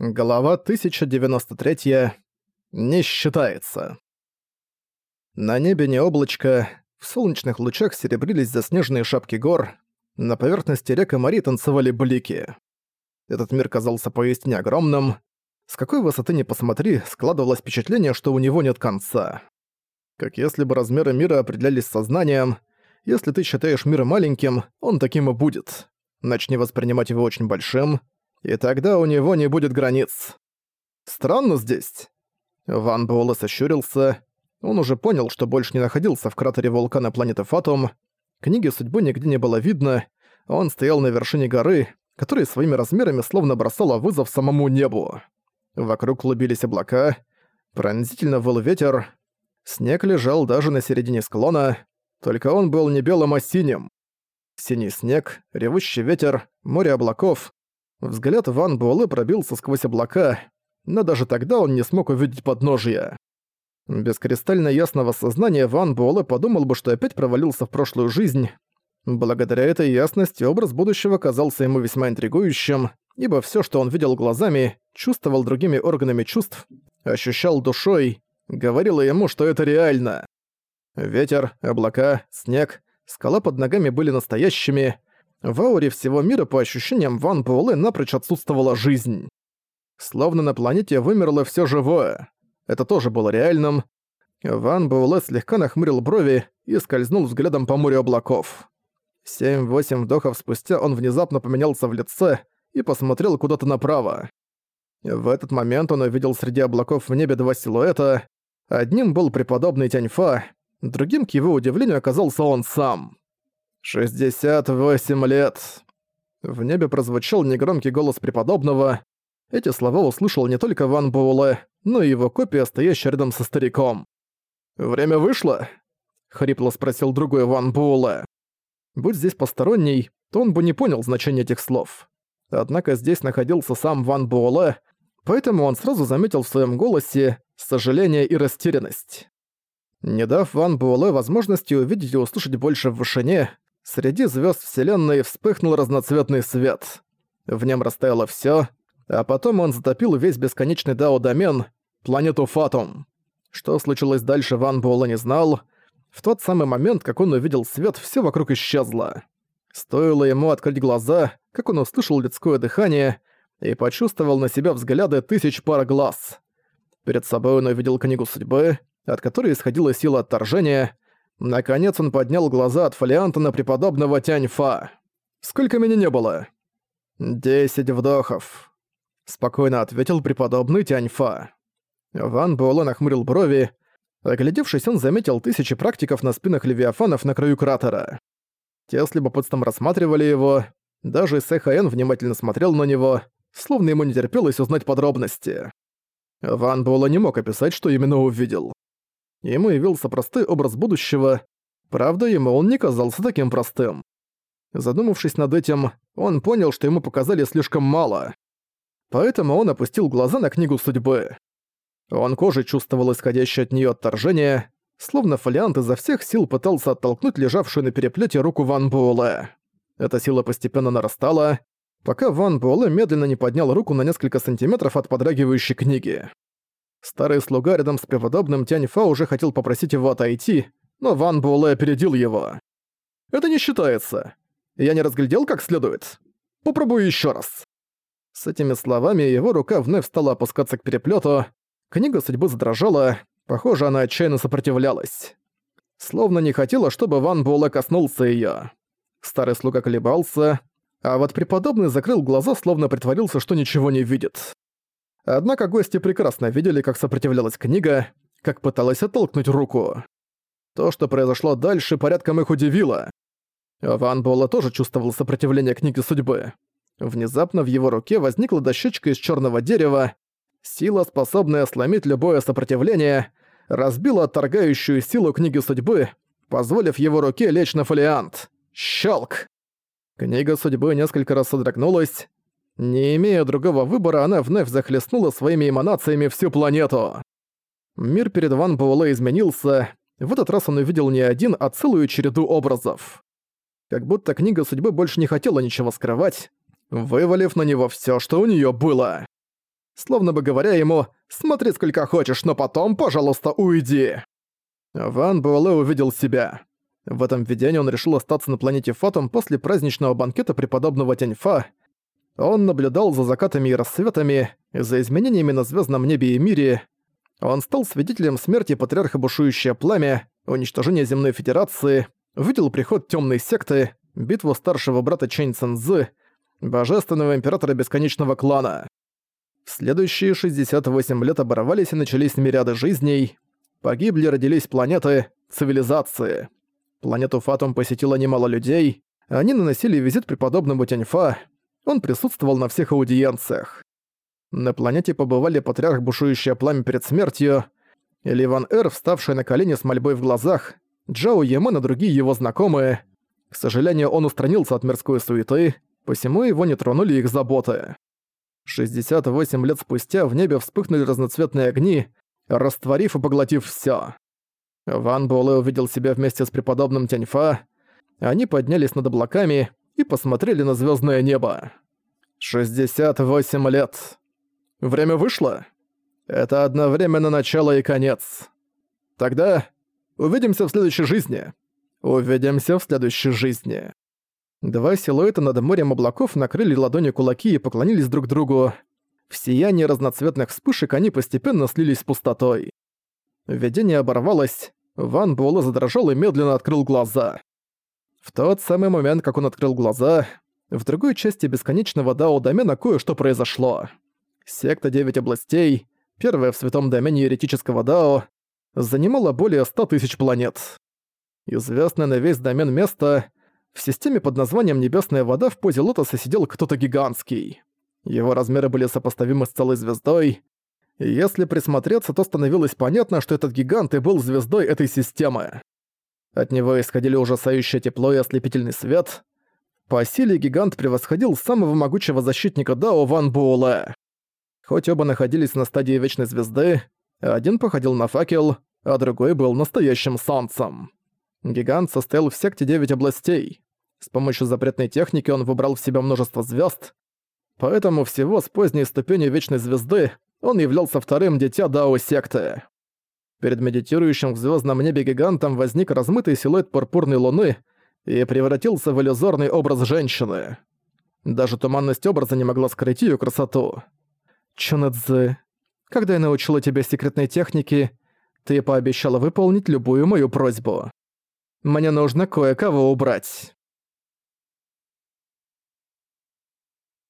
Глава 1093. Не считается. На небе не облачко, в солнечных лучах серебрились заснеженные шапки гор, на поверхности рек и морей танцевали блики. Этот мир казался поистине огромным. С какой высоты ни посмотри, складывалось впечатление, что у него нет конца. Как если бы размеры мира определялись сознанием, если ты считаешь мир маленьким, он таким и будет. Начни воспринимать его очень большим — и тогда у него не будет границ. Странно здесь. Ван Буэлэ сощурился. Он уже понял, что больше не находился в кратере вулкана планеты Фатум. Книги судьбы нигде не было видно. Он стоял на вершине горы, которая своими размерами словно бросала вызов самому небу. Вокруг клубились облака, пронзительно выл ветер. Снег лежал даже на середине склона, только он был не белым, а синим. Синий снег, ревущий ветер, море облаков Взгляд Ван Буэлэ пробился сквозь облака, но даже тогда он не смог увидеть подножия. Без кристально ясного сознания Ван Буэлэ подумал бы, что опять провалился в прошлую жизнь. Благодаря этой ясности образ будущего казался ему весьма интригующим, ибо все, что он видел глазами, чувствовал другими органами чувств, ощущал душой, говорило ему, что это реально. Ветер, облака, снег, скала под ногами были настоящими, в ауре всего мира, по ощущениям Ван Буэлэ, напрочь отсутствовала жизнь. Словно на планете вымерло все живое. Это тоже было реальным. Ван Буэлэ слегка нахмурил брови и скользнул взглядом по морю облаков. Семь-восемь вдохов спустя он внезапно поменялся в лице и посмотрел куда-то направо. В этот момент он увидел среди облаков в небе два силуэта. Одним был преподобный Тяньфа, другим, к его удивлению, оказался он сам. «Шестьдесят восемь лет!» В небе прозвучал негромкий голос преподобного. Эти слова услышал не только Ван Буэлэ, но и его копия, стоящая рядом со стариком. «Время вышло?» — хрипло спросил другой Ван Буэлэ. Будь здесь посторонний, то он бы не понял значения этих слов. Однако здесь находился сам Ван Буэлэ, поэтому он сразу заметил в своем голосе сожаление и растерянность. Не дав Ван Буэлэ возможности увидеть и услышать больше в вышине, Среди звезд Вселенной вспыхнул разноцветный свет. В нем растаяло все, а потом он затопил весь бесконечный Дао-домен, планету Фатум. Что случилось дальше, Ван Буэлла не знал. В тот самый момент, как он увидел свет, все вокруг исчезло. Стоило ему открыть глаза, как он услышал людское дыхание и почувствовал на себя взгляды тысяч пар глаз. Перед собой он увидел книгу судьбы, от которой исходила сила отторжения — Наконец он поднял глаза от фолианта на преподобного Тяньфа. «Сколько меня не было?» «Десять вдохов», — спокойно ответил преподобный Тяньфа. Ван Буэлэ нахмурил брови. Оглядевшись, он заметил тысячи практиков на спинах левиафанов на краю кратера. Те с любопытством рассматривали его. Даже Сэхаэн внимательно смотрел на него, словно ему не терпелось узнать подробности. Ван Буэлэ не мог описать, что именно увидел. Ему явился простой образ будущего, правда, ему он не казался таким простым. Задумавшись над этим, он понял, что ему показали слишком мало. Поэтому он опустил глаза на книгу судьбы. Он кожей чувствовал исходящее от нее отторжение, словно фолиант изо всех сил пытался оттолкнуть лежавшую на переплете руку Ван Буэлэ. Эта сила постепенно нарастала, пока Ван Буэлэ медленно не поднял руку на несколько сантиметров от подрагивающей книги. Старый слуга рядом с преподобным Тяньфа уже хотел попросить его отойти, но Ван Буэлэ опередил его. «Это не считается. Я не разглядел как следует. Попробую еще раз». С этими словами его рука вновь стала опускаться к переплету. Книга судьбы задрожала, похоже, она отчаянно сопротивлялась. Словно не хотела, чтобы Ван Буэлэ коснулся ее. Старый слуга колебался, а вот преподобный закрыл глаза, словно притворился, что ничего не видит. Однако гости прекрасно видели, как сопротивлялась книга, как пыталась оттолкнуть руку. То, что произошло дальше, порядком их удивило. Ван Буэлла тоже чувствовал сопротивление книги судьбы. Внезапно в его руке возникла дощечка из черного дерева. Сила, способная сломить любое сопротивление, разбила отторгающую силу книги судьбы, позволив его руке лечь на фолиант. Щелк! Книга судьбы несколько раз содрогнулась, не имея другого выбора, она вновь захлестнула своими эманациями всю планету. Мир перед Ван Буэлэ изменился. В этот раз он увидел не один, а целую череду образов. Как будто книга судьбы больше не хотела ничего скрывать, вывалив на него всё, что у неё было. словно бы говоря ему «Смотри сколько хочешь, но потом, пожалуйста, уйди». Ван Буэлэ увидел себя. В этом видении он решил остаться на планете Фатум после праздничного банкета преподобного Тяньфа. Он наблюдал за закатами и рассветами, за изменениями на звездном небе и мире. Он стал свидетелем смерти патриарха Бушующее Пламя, уничтожения Земной Федерации, видел приход темной секты, битву старшего брата Чэнь Цэнзы, божественного императора Бесконечного Клана. Следующие 68 лет оборвались и начались мириады жизней. Погибли, родились планеты, цивилизации. Планету Фатум посетило немало людей, они наносили визит преподобному Тяньфа, он присутствовал на всех аудиенциях. На планете побывали патриарх Бушующее Пламя перед смертью, Ливан Эр, вставший на колени с мольбой в глазах, Джао Ямен и другие его знакомые. К сожалению, он устранился от мирской суеты, посему его не тронули их заботы. 68 лет спустя в небе вспыхнули разноцветные огни, растворив и поглотив всё. Ван Буэлэ увидел себя вместе с преподобным Тяньфа. Они поднялись над облаками и посмотрели на звездное небо. 68 лет. Время вышло? Это одновременно начало и конец. Тогда увидимся в следующей жизни. Увидимся в следующей жизни. Два силуэта над морем облаков накрыли ладони кулаки и поклонились друг другу. В сиянии разноцветных вспышек они постепенно слились с пустотой. Видение оборвалось, Ван Буэлэ задрожал и медленно открыл глаза. В тот самый момент, как он открыл глаза, в другой части бесконечного Дао-домена кое-что произошло. Секта Девять областей, первая в святом домене еретического Дао, занимала более ста тысяч планет. Известное на весь домен место, в системе под названием Небесная вода в позе лотоса сидел кто-то гигантский. Его размеры были сопоставимы с целой звездой, если присмотреться, то становилось понятно, что этот гигант и был звездой этой системы. От него исходили ужасающее тепло и ослепительный свет. По силе гигант превосходил самого могучего защитника Дао Ван Буэлэ. Хоть оба находились на стадии Вечной Звезды, один походил на факел, а другой был настоящим солнцем. Гигант состоял в секте Девять областей. С помощью запретной техники он выбрал в себя множество звезд, поэтому всего с поздней ступени Вечной Звезды он являлся вторым дитя Дао-секты. Перед медитирующим в звездном небе гигантом возник размытый силуэт пурпурной луны и превратился в иллюзорный образ женщины. Даже туманность образа не могла скрыть ее красоту. Чунэцзы, когда я научила тебя секретной технике, ты пообещала выполнить любую мою просьбу. Мне нужно кое-кого убрать.